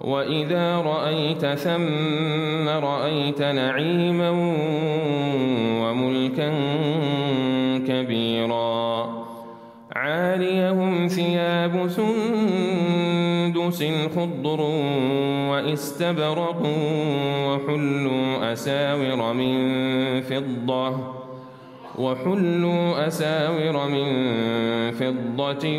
وإذا رأيت ثم رأيت نعيما وملكا كبيرا عاليهم ثياب سندس خضر واستبرق وحلوا أساور من فضة وحلوا أساور من فضة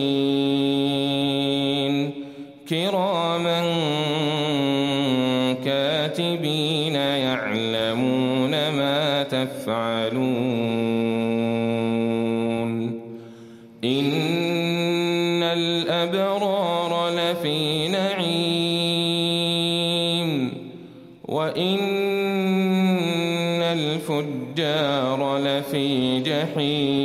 لفي نعيم. وإن الفجار لفي جحيم.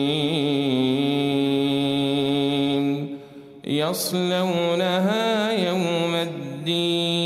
يصلونها يوم الدين.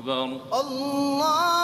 أكبر. الله